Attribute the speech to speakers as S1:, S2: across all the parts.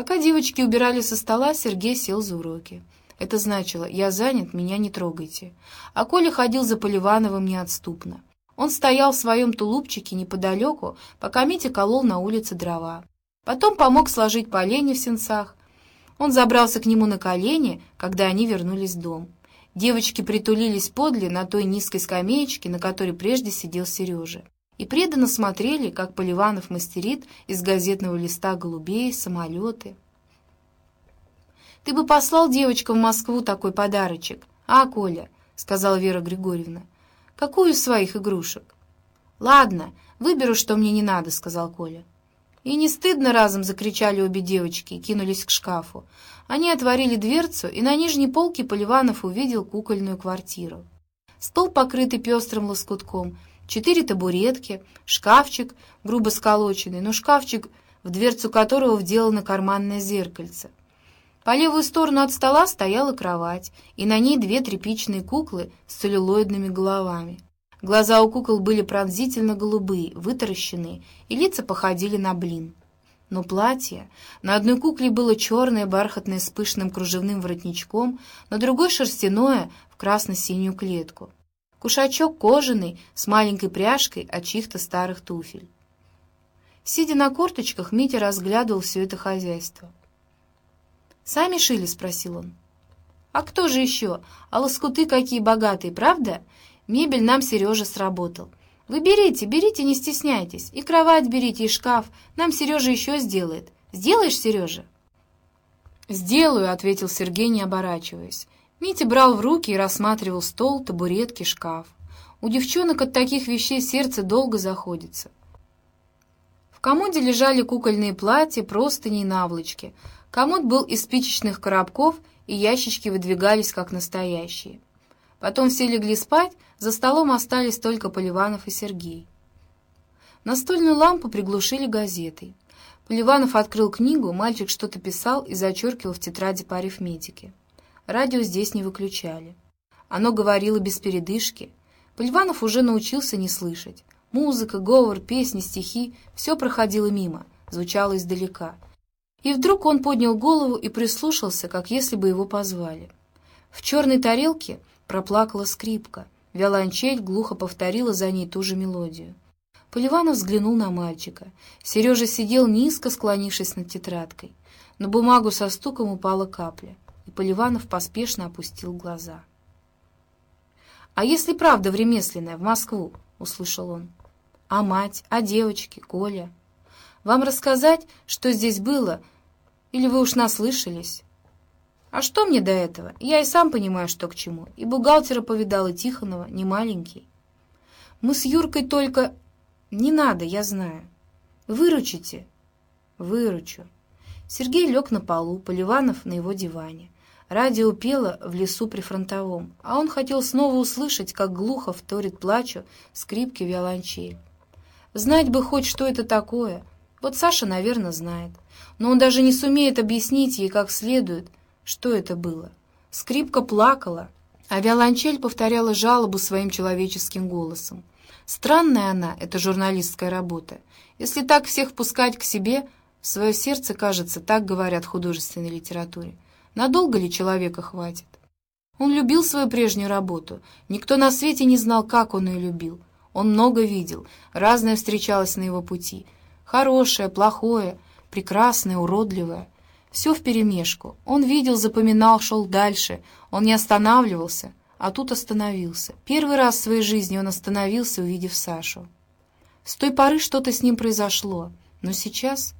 S1: Пока девочки убирали со стола, Сергей сел за уроки. Это значило «я занят, меня не трогайте». А Коля ходил за Поливановым неотступно. Он стоял в своем тулупчике неподалеку, пока Митя колол на улице дрова. Потом помог сложить поленья в сенцах. Он забрался к нему на колени, когда они вернулись в дом. Девочки притулились подле на той низкой скамеечке, на которой прежде сидел Сережа, и преданно смотрели, как Поливанов мастерит из газетного листа голубей, самолеты. «Ты бы послал девочкам в Москву такой подарочек, а, Коля?» — сказала Вера Григорьевна. «Какую из своих игрушек?» «Ладно, выберу, что мне не надо», — сказал Коля. И не стыдно разом закричали обе девочки и кинулись к шкафу. Они отворили дверцу, и на нижней полке Поливанов увидел кукольную квартиру. Стол, покрытый пестрым лоскутком, четыре табуретки, шкафчик, грубо сколоченный, но шкафчик, в дверцу которого вделано карманное зеркальце. По левую сторону от стола стояла кровать, и на ней две тряпичные куклы с целлюлоидными головами. Глаза у кукол были пронзительно голубые, вытаращенные, и лица походили на блин. Но платье... На одной кукле было черное, бархатное с пышным кружевным воротничком, на другой шерстяное в красно-синюю клетку. Кушачок кожаный, с маленькой пряжкой от чьих-то старых туфель. Сидя на корточках, Митя разглядывал все это хозяйство. «Сами шили?» — спросил он. «А кто же еще? А лоскуты какие богатые, правда? Мебель нам Сережа сработал. Вы берите, берите, не стесняйтесь. И кровать берите, и шкаф. Нам Сережа еще сделает. Сделаешь, Сережа?» «Сделаю», — ответил Сергей, не оборачиваясь. Митя брал в руки и рассматривал стол, табуретки, шкаф. У девчонок от таких вещей сердце долго заходится. В комоде лежали кукольные платья, простыни и наволочки. Комод был из спичечных коробков, и ящички выдвигались как настоящие. Потом все легли спать, за столом остались только Поливанов и Сергей. Настольную лампу приглушили газетой. Поливанов открыл книгу, мальчик что-то писал и зачеркивал в тетради по арифметике. Радио здесь не выключали. Оно говорило без передышки. Поливанов уже научился не слышать. Музыка, говор, песни, стихи — все проходило мимо, звучало издалека. И вдруг он поднял голову и прислушался, как если бы его позвали. В черной тарелке проплакала скрипка. Виолончель глухо повторила за ней ту же мелодию. Поливанов взглянул на мальчика. Сережа сидел низко, склонившись над тетрадкой. На бумагу со стуком упала капля, и Поливанов поспешно опустил глаза. «А если правда в в Москву?» — услышал он. «А мать? А девочки? Коля? Вам рассказать, что здесь было? Или вы уж наслышались?» А что мне до этого? Я и сам понимаю, что к чему. И бухгалтера повидал, и Тихонова, не маленький. Мы с Юркой только... Не надо, я знаю. Выручите? Выручу. Сергей лег на полу, Поливанов на его диване. Радио пело в лесу при фронтовом, а он хотел снова услышать, как глухо вторит плачу скрипки виолончель. Знать бы хоть, что это такое. Вот Саша, наверное, знает. Но он даже не сумеет объяснить ей как следует — что это было? Скрипка плакала, а виолончель повторяла жалобу своим человеческим голосом. Странная она, эта журналистская работа. Если так всех пускать к себе, в свое сердце, кажется, так говорят в художественной литературе. Надолго ли человека хватит? Он любил свою прежнюю работу. Никто на свете не знал, как он ее любил. Он много видел, разное встречалось на его пути. Хорошее, плохое, прекрасное, уродливое — все вперемешку. Он видел, запоминал, шел дальше. Он не останавливался, а тут остановился. Первый раз в своей жизни он остановился, увидев Сашу. С той поры что-то с ним произошло. Но сейчас...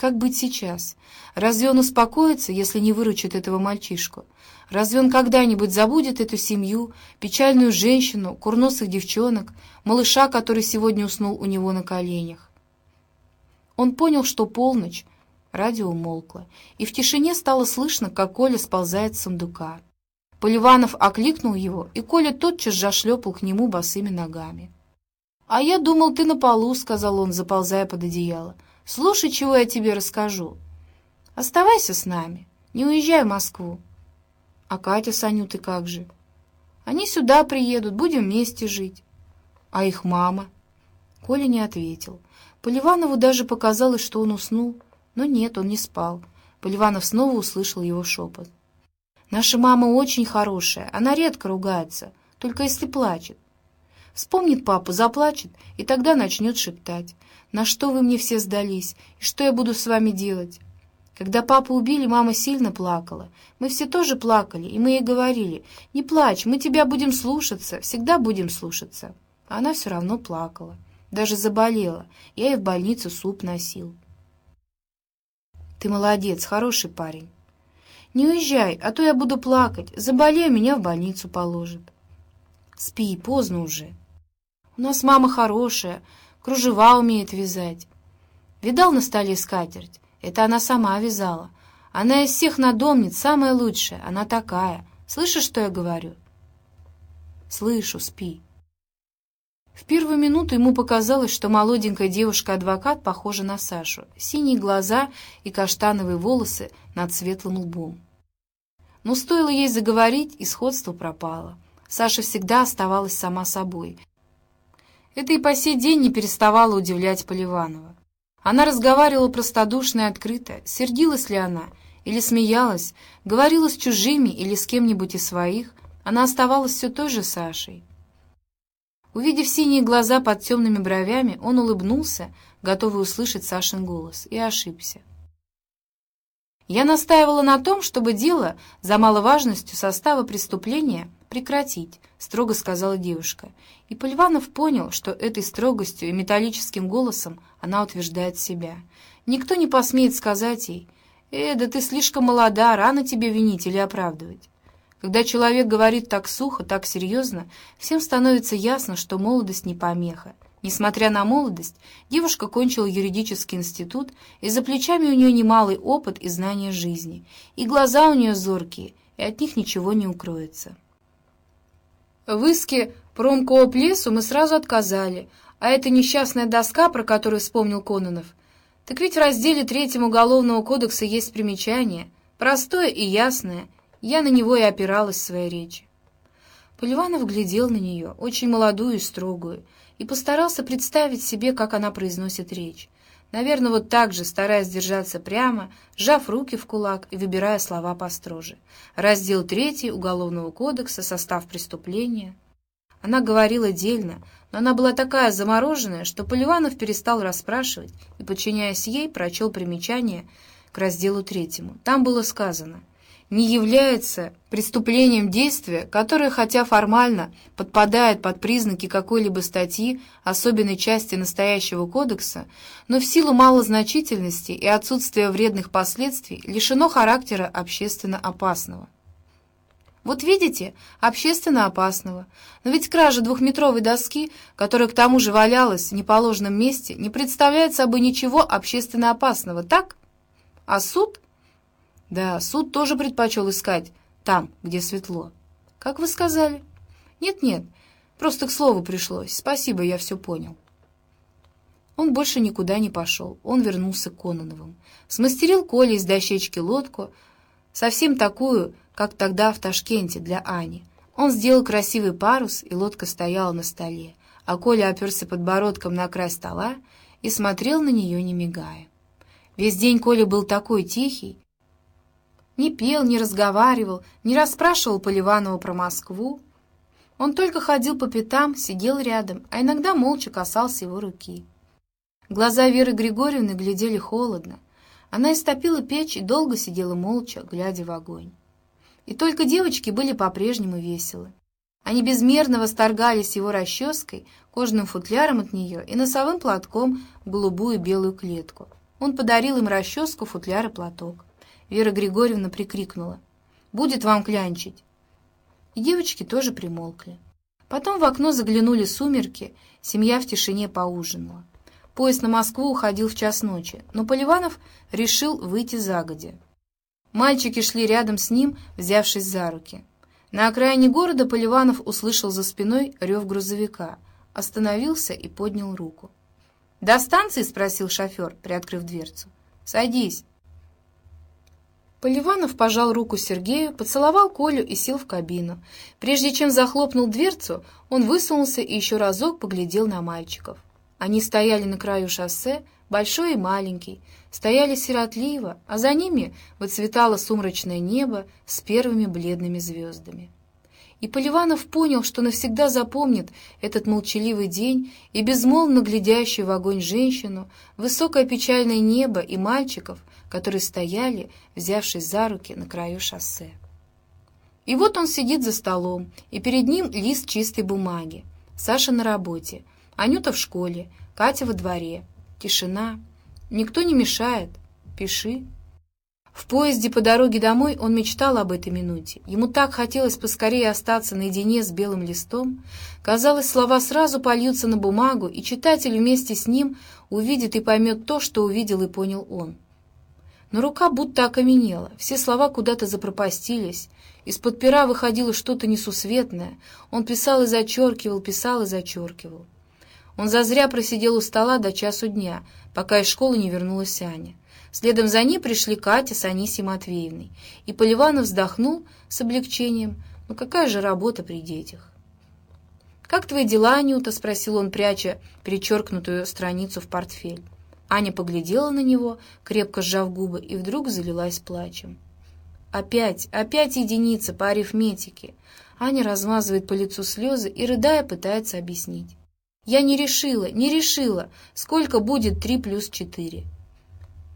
S1: Как быть сейчас? Разве он успокоится, если не выручит этого мальчишку? Разве он когда-нибудь забудет эту семью, печальную женщину, курносых девчонок, малыша, который сегодня уснул у него на коленях? Он понял, что полночь, Радио умолкло, и в тишине стало слышно, как Коля сползает с сундука. Поливанов окликнул его, и Коля тотчас же шлепал к нему босыми ногами. «А я думал, ты на полу», — сказал он, заползая под одеяло. «Слушай, чего я тебе расскажу. Оставайся с нами, не уезжай в Москву». «А Катя с Анютой как же?» «Они сюда приедут, будем вместе жить». «А их мама?» Коля не ответил. Поливанову даже показалось, что он уснул. Но нет, он не спал. Поливанов снова услышал его шепот. «Наша мама очень хорошая, она редко ругается, только если плачет. Вспомнит папу, заплачет, и тогда начнет шептать. «На что вы мне все сдались? И что я буду с вами делать?» Когда папу убили, мама сильно плакала. Мы все тоже плакали, и мы ей говорили, «Не плачь, мы тебя будем слушаться, всегда будем слушаться». А она все равно плакала. Даже заболела. Я ей в больницу суп носил. «Ты молодец, хороший парень». «Не уезжай, а то я буду плакать. Заболею, меня в больницу положат». «Спи, поздно уже». «У нас мама хорошая, кружева умеет вязать». Видал на столе скатерть? Это она сама вязала. Она из всех надомниц самая лучшая, она такая. Слышишь, что я говорю?» «Слышу, спи». В первую минуту ему показалось, что молоденькая девушка-адвокат похожа на Сашу. Синие глаза и каштановые волосы над светлым лбом. Но стоило ей заговорить, и сходство пропало. Саша всегда оставалась сама собой. Это и по сей день не переставало удивлять Поливанова. Она разговаривала простодушно и открыто, сердилась ли она или смеялась, говорила с чужими или с кем-нибудь из своих, она оставалась все той же Сашей. Увидев синие глаза под темными бровями, он улыбнулся, готовый услышать Сашин голос, и ошибся. Я настаивала на том, чтобы дело за маловажностью состава преступления прекратить, строго сказала девушка. И Поливанов понял, что этой строгостью и металлическим голосом она утверждает себя. Никто не посмеет сказать ей, «Э, да ты слишком молода, рано тебе винить или оправдывать». Когда человек говорит так сухо, так серьезно, всем становится ясно, что молодость не помеха. Несмотря на молодость, девушка кончила юридический институт, и за плечами у нее немалый опыт и знания жизни, и глаза у нее зоркие, и от них ничего не укроется. В иске промкооп лесу мы сразу отказали, а эта несчастная доска, про которую вспомнил Кононов, так ведь в разделе третьем Уголовного кодекса есть примечание, простое и ясное, я на него и опиралась в своей речи. Поливанов глядел на нее, очень молодую и строгую, и постарался представить себе, как она произносит речь. Наверное, вот так же, стараясь держаться прямо, сжав руки в кулак и выбирая слова построже. Раздел 3 Уголовного кодекса, состав преступления. Она говорила дельно, но она была такая замороженная, что Поливанов перестал расспрашивать и, подчиняясь ей, прочел примечание к разделу третьему. Там было сказано не является преступлением действия, которое, хотя формально подпадает под признаки какой-либо статьи, особенной части настоящего кодекса, но в силу малозначительности и отсутствия вредных последствий лишено характера общественно опасного. Вот видите, общественно опасного. Но ведь кража двухметровой доски, которая к тому же валялась в неположенном месте, не представляет собой ничего общественно опасного, так? А суд — да, суд тоже предпочел искать там, где светло. Как вы сказали? Нет-нет, просто к слову пришлось. Спасибо, я все понял. Он больше никуда не пошел. Он вернулся к Кононовым. Смастерил Коле из дощечки лодку, совсем такую, как тогда в Ташкенте для Ани. Он сделал красивый парус, и лодка стояла на столе, а Коля оперся подбородком на край стола и смотрел на нее, не мигая. Весь день Коля был такой тихий, не пел, не разговаривал, не расспрашивал Поливанова про Москву. Он только ходил по пятам, сидел рядом, а иногда молча касался его руки. Глаза Веры Григорьевны глядели холодно. Она истопила печь и долго сидела молча, глядя в огонь. И только девочки были по-прежнему веселы. Они безмерно восторгались его расческой, кожаным футляром от нее и носовым платком в голубую белую клетку. Он подарил им расческу, футляр и платок. Вера Григорьевна прикрикнула. «Будет вам клянчить!» И девочки тоже примолкли. Потом в окно заглянули сумерки, семья в тишине поужинала. Поезд на Москву уходил в час ночи, но Поливанов решил выйти загодя. Мальчики шли рядом с ним, взявшись за руки. На окраине города Поливанов услышал за спиной рев грузовика, остановился и поднял руку. «До станции?» — спросил шофер, приоткрыв дверцу. «Садись». Поливанов пожал руку Сергею, поцеловал Колю и сел в кабину. Прежде чем захлопнул дверцу, он высунулся и еще разок поглядел на мальчиков. Они стояли на краю шоссе, большой и маленький, стояли сиротливо, а за ними выцветало сумрачное небо с первыми бледными звездами. И Поливанов понял, что навсегда запомнит этот молчаливый день и безмолвно глядящую в огонь женщину, высокое печальное небо и мальчиков, которые стояли, взявшись за руки на краю шоссе. И вот он сидит за столом, и перед ним лист чистой бумаги. Саша на работе, Анюта в школе, Катя во дворе. Тишина. Никто не мешает. Пиши. В поезде по дороге домой он мечтал об этой минуте. Ему так хотелось поскорее остаться наедине с белым листом. Казалось, слова сразу польются на бумагу, и читатель вместе с ним увидит и поймет то, что увидел и понял он. Но рука будто окаменела, все слова куда-то запропастились. Из-под пера выходило что-то несусветное. Он писал и зачеркивал, писал и зачеркивал. Он зазря просидел у стола до часу дня, пока из школы не вернулась Аня. Следом за ней пришли Катя с Анисией Матвеевной, и Поливанов вздохнул с облегчением. «Ну какая же работа при детях?» «Как твои дела, Анюта?» — спросил он, пряча перечеркнутую страницу в портфель. Аня поглядела на него, крепко сжав губы, и вдруг залилась плачем. «Опять, опять единица по арифметике!» Аня размазывает по лицу слезы и, рыдая, пытается объяснить. «Я не решила, не решила, сколько будет три плюс четыре».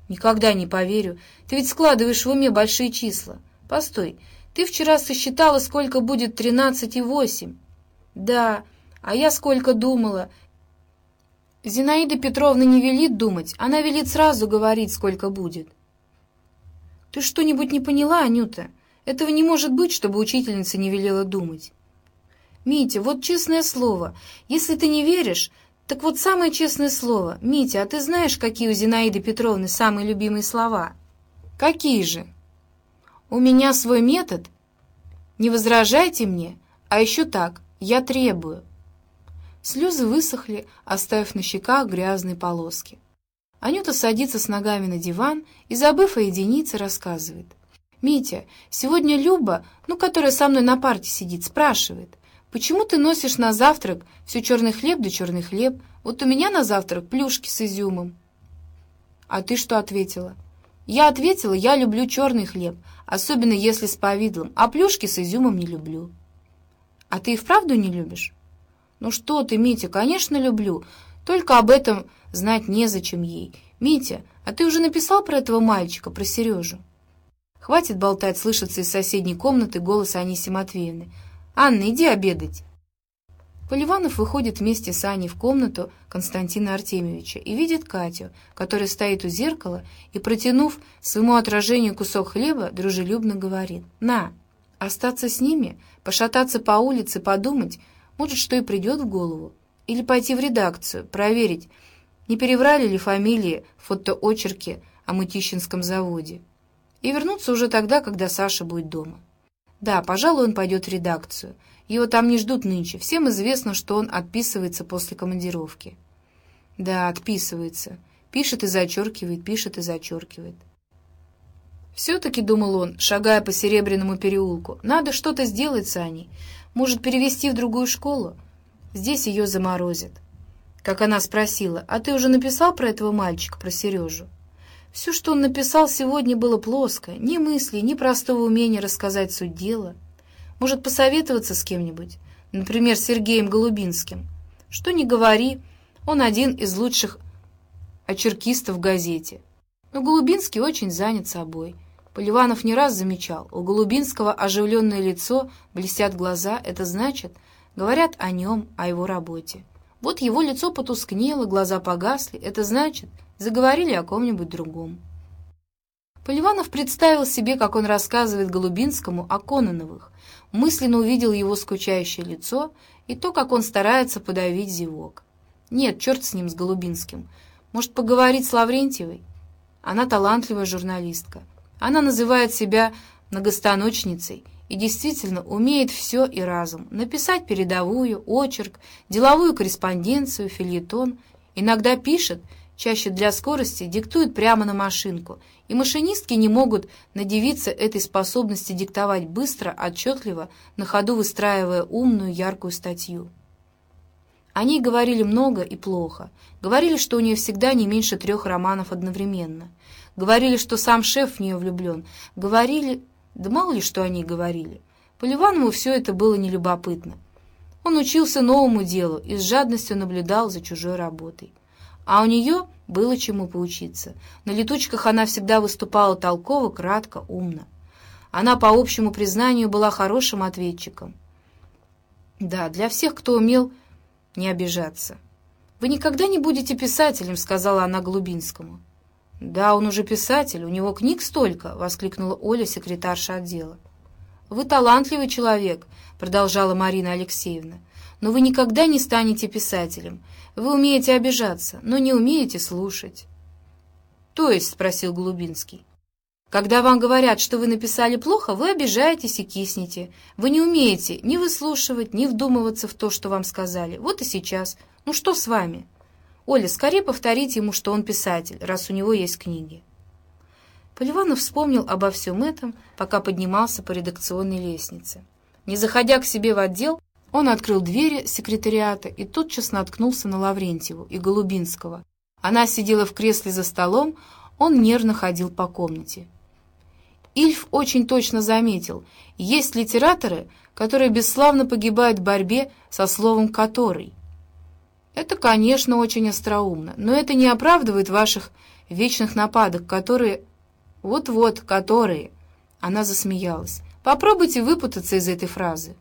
S1: Никогда не поверю. Ты ведь складываешь в уме большие числа. Постой, ты вчера сосчитала, сколько будет тринадцать и восемь. Да, а я сколько думала. Зинаида Петровна не велит думать, она велит сразу говорить, сколько будет. Ты что-нибудь не поняла, Анюта? Этого не может быть, чтобы учительница не велела думать. Митя, вот честное слово, если ты не веришь, так вот, самое честное слово. Митя, а ты знаешь, какие у Зинаиды Петровны самые любимые слова? Какие же? У меня свой метод. Не возражайте мне, а еще так, я требую. Слезы высохли, оставив на щеках грязные полоски. Анюта садится с ногами на диван и, забыв о единице, рассказывает. «Митя, сегодня Люба, ну, которая со мной на парте сидит, спрашивает, Почему ты носишь на завтрак все черный хлеб да черный хлеб? Вот у меня на завтрак плюшки с изюмом. А ты что ответила? Я ответила, я люблю черный хлеб, особенно если с повидлом, а плюшки с изюмом не люблю. А ты и вправду не любишь? Ну что ты, Митя, конечно, люблю, только об этом знать незачем ей. Митя, а ты уже написал про этого мальчика, про Сережу? Хватит болтать, слышится из соседней комнаты голос Аниси Матвеевны. «Анна, иди обедать!» Поливанов выходит вместе с Аней в комнату Константина Артемьевича и видит Катю, которая стоит у зеркала и, протянув своему отражению кусок хлеба, дружелюбно говорит «На!» Остаться с ними, пошататься по улице, подумать, может, что и придет в голову. Или пойти в редакцию, проверить, не переврали ли фамилии в фотоочерке о Мытищинском заводе. И вернуться уже тогда, когда Саша будет дома. Да, пожалуй, он пойдет в редакцию. Его там не ждут нынче. Всем известно, что он отписывается после командировки. Да, отписывается. Пишет и зачеркивает, пишет и зачеркивает. Все-таки, думал он, шагая по Серебряному переулку, надо что-то сделать с Аней. Может, перевести в другую школу? Здесь ее заморозят. Как она спросила, а ты уже написал про этого мальчика, про Сережу? Все, что он написал сегодня, было плоско. Ни мысли, ни простого умения рассказать суть дела. Может, посоветоваться с кем-нибудь? Например, Сергеем Голубинским. Что ни говори, он один из лучших очеркистов в газете. Но Голубинский очень занят собой. Поливанов не раз замечал, у Голубинского оживленное лицо, блестят глаза, это значит, говорят о нем, о его работе. Вот его лицо потускнело, глаза погасли, это значит, заговорили о ком-нибудь другом. Поливанов представил себе, как он рассказывает Голубинскому о Кононовых, мысленно увидел его скучающее лицо и то, как он старается подавить зевок. Нет, черт с ним, с Голубинским. Может, поговорить с Лаврентьевой? Она талантливая журналистка. Она называет себя многостаночницей и действительно умеет все и разум. Написать передовую, очерк, деловую корреспонденцию, фильетон. Иногда пишет — чаще для скорости, диктуют прямо на машинку, и машинистки не могут надевиться этой способности диктовать быстро, отчетливо, на ходу выстраивая умную, яркую статью. Они говорили много и плохо. Говорили, что у нее всегда не меньше трех романов одновременно. Говорили, что сам шеф в нее влюблен. Говорили... Да мало ли, что они говорили. Поливанову все это было нелюбопытно. Он учился новому делу и с жадностью наблюдал за чужой работой. А у нее было чему поучиться. На летучках она всегда выступала толково, кратко, умно. Она, по общему признанию, была хорошим ответчиком. Да, для всех, кто умел не обижаться. «Вы никогда не будете писателем», — сказала она Глубинскому. «Да, он уже писатель, у него книг столько», — воскликнула Оля, секретарша отдела. «Вы талантливый человек», — продолжала Марина Алексеевна, «но вы никогда не станете писателем. Вы умеете обижаться, но не умеете слушать». «То есть?» — спросил Глубинский. Когда вам говорят, что вы написали плохо, вы обижаетесь и киснете. Вы не умеете ни выслушивать, ни вдумываться в то, что вам сказали. Вот и сейчас. Ну что с вами? Оля, скорее повторите ему, что он писатель, раз у него есть книги. Поливанов вспомнил обо всем этом, пока поднимался по редакционной лестнице. Не заходя к себе в отдел, он открыл двери секретариата и тотчас наткнулся на Лаврентьеву и Голубинского. Она сидела в кресле за столом, он нервно ходил по комнате. Ильф очень точно заметил, есть литераторы, которые бесславно погибают в борьбе со словом «который». Это, конечно, очень остроумно, но это не оправдывает ваших вечных нападок, которые... Вот-вот, которые... Она засмеялась. Попробуйте выпутаться из этой фразы.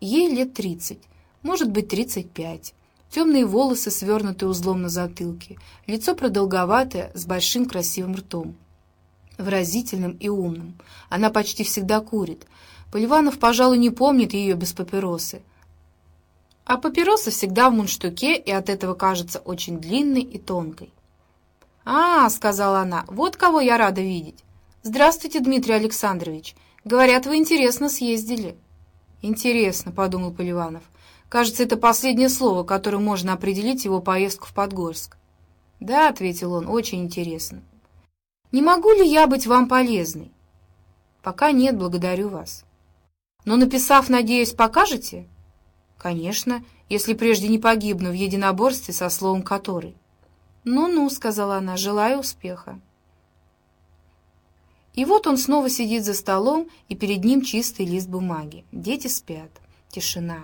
S1: Ей лет тридцать, может быть, тридцать пять. Темные волосы, свернутые узлом на затылке, лицо продолговатое, с большим красивым ртом выразительным и умным. Она почти всегда курит. Поливанов, пожалуй, не помнит ее без папиросы. А папироса всегда в мундштуке и от этого кажется очень длинной и тонкой. «А, — сказала она, — вот кого я рада видеть. Здравствуйте, Дмитрий Александрович. Говорят, вы интересно съездили». «Интересно», — подумал Поливанов. «Кажется, это последнее слово, которым можно определить его поездку в Подгорск». «Да», — ответил он, — «очень интересно». Не могу ли я быть вам полезной? Пока нет, благодарю вас. Но написав, надеюсь, покажете? Конечно, если прежде не погибну в единоборстве со словом «который». «Ну-ну», — сказала она, — «желаю успеха». И вот он снова сидит за столом, и перед ним чистый лист бумаги. Дети спят. Тишина.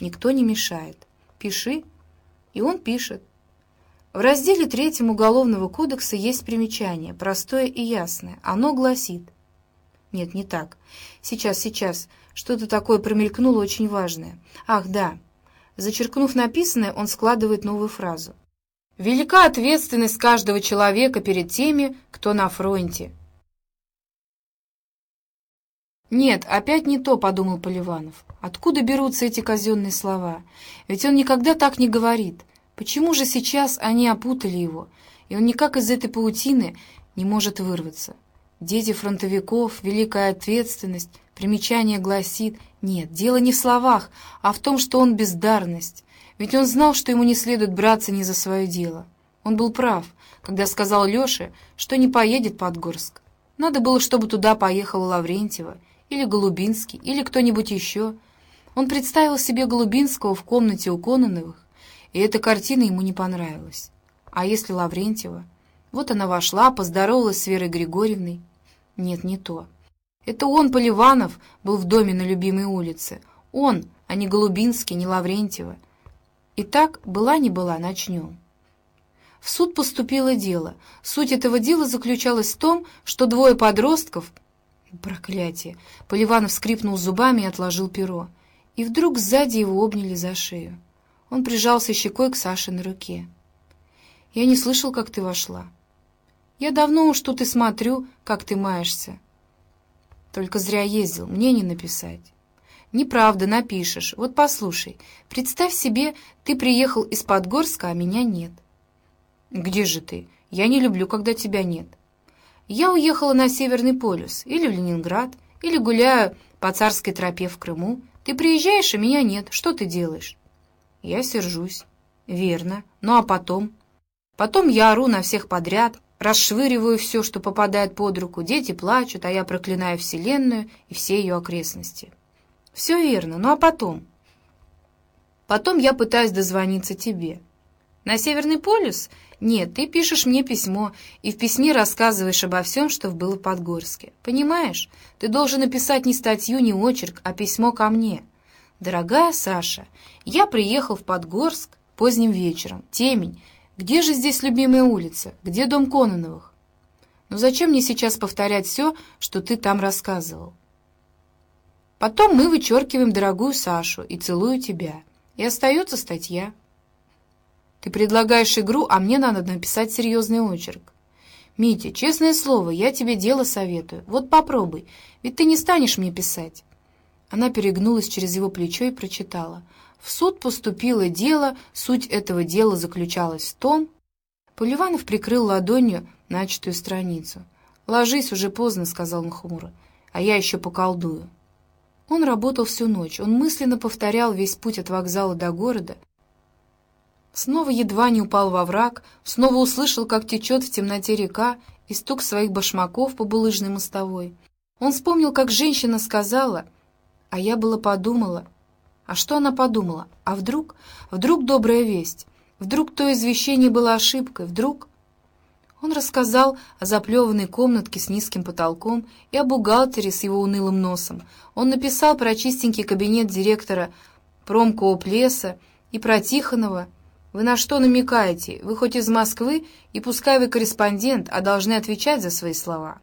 S1: Никто не мешает. Пиши. И он пишет. В разделе третьем Уголовного кодекса есть примечание, простое и ясное. Оно гласит... Нет, не так. Сейчас, сейчас. Что-то такое промелькнуло очень важное. Ах, да. Зачеркнув написанное, он складывает новую фразу. «Велика ответственность каждого человека перед теми, кто на фронте». «Нет, опять не то», — подумал Поливанов. «Откуда берутся эти казенные слова? Ведь он никогда так не говорит. Почему же сейчас они опутали его, и он никак из этой паутины не может вырваться? Дети фронтовиков, великая ответственность, примечание гласит, нет, дело не в словах, а в том, что он бездарность. Ведь он знал, что ему не следует браться ни за свое дело. Он был прав, когда сказал Леше, что не поедет под Горск. Надо было, чтобы туда поехала Лаврентьева, или Голубинский, или кто-нибудь еще. Он представил себе Голубинского в комнате у Кононовых, и эта картина ему не понравилась. А если Лаврентьева? Вот она вошла, поздоровалась с Верой Григорьевной. Нет, не то. Это он, Поливанов, был в доме на любимой улице. Он, а не Голубинский, не Лаврентьева. Итак, была не была, начнем. В суд поступило дело. Суть этого дела заключалась в том, что двое подростков... Проклятие! Поливанов скрипнул зубами и отложил перо. И вдруг сзади его обняли за шею. Он прижался щекой к Саше на руке. «Я не слышал, как ты вошла. Я давно уж тут и смотрю, как ты маешься. Только зря ездил, мне не написать». «Неправда, напишешь. Вот послушай, представь себе, ты приехал из Подгорска, а меня нет». «Где же ты? Я не люблю, когда тебя нет». «Я уехала на Северный полюс, или в Ленинград, или гуляю по царской тропе в Крыму. Ты приезжаешь, а меня нет. Что ты делаешь?» Я сержусь. Верно. Ну а потом? Потом я ору на всех подряд, расшвыриваю все, что попадает под руку, дети плачут, а я проклинаю Вселенную и все ее окрестности. Все верно. Ну а потом? Потом я пытаюсь дозвониться тебе. На Северный полюс? Нет, ты пишешь мне письмо, и в письме рассказываешь обо всем, что было в Подгорске. Понимаешь? Ты должен написать не статью, не очерк, а письмо ко мне. Дорогая Саша, я приехал в Подгорск поздним вечером. Темень. Где же здесь любимая улица? Где дом Кононовых? Но зачем мне сейчас повторять все, что ты там рассказывал? Потом мы вычеркиваем дорогую Сашу и целую тебя. И остается статья. Ты предлагаешь игру, а мне надо написать серьезный очерк. Митя, честное слово, я тебе дело советую. Вот попробуй, ведь ты не станешь мне писать. Она перегнулась через его плечо и прочитала. В суд поступило дело, суть этого дела заключалась в том... Поливанов прикрыл ладонью начатую страницу. «Ложись, уже поздно», — сказал он «а я еще поколдую». Он работал всю ночь, он мысленно повторял весь путь от вокзала до города, снова едва не упал во враг, снова услышал, как течет в темноте река и стук своих башмаков по булыжной мостовой. Он вспомнил, как женщина сказала, а я было подумала. А что она подумала? А вдруг? Вдруг добрая весть? Вдруг то извещение было ошибкой? Вдруг... Он рассказал о заплеванной комнатке с низким потолком и о бухгалтере с его унылым носом. Он написал про чистенький кабинет директора промкооп леса и про Тихонова. «Вы на что намекаете? Вы хоть из Москвы, и пускай вы корреспондент, а должны отвечать за свои слова».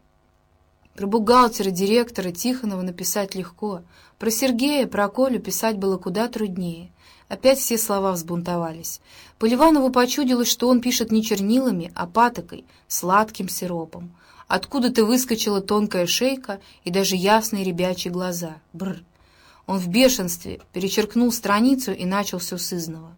S1: Про бухгалтера, директора Тихонова написать легко. Про Сергея, про Колю писать было куда труднее. Опять все слова взбунтовались. Поливанову почудилось, что он пишет не чернилами, а патокой, сладким сиропом. Откуда-то выскочила тонкая шейка и даже ясные ребячьи глаза. Бр. Он в бешенстве перечеркнул страницу и начал все с.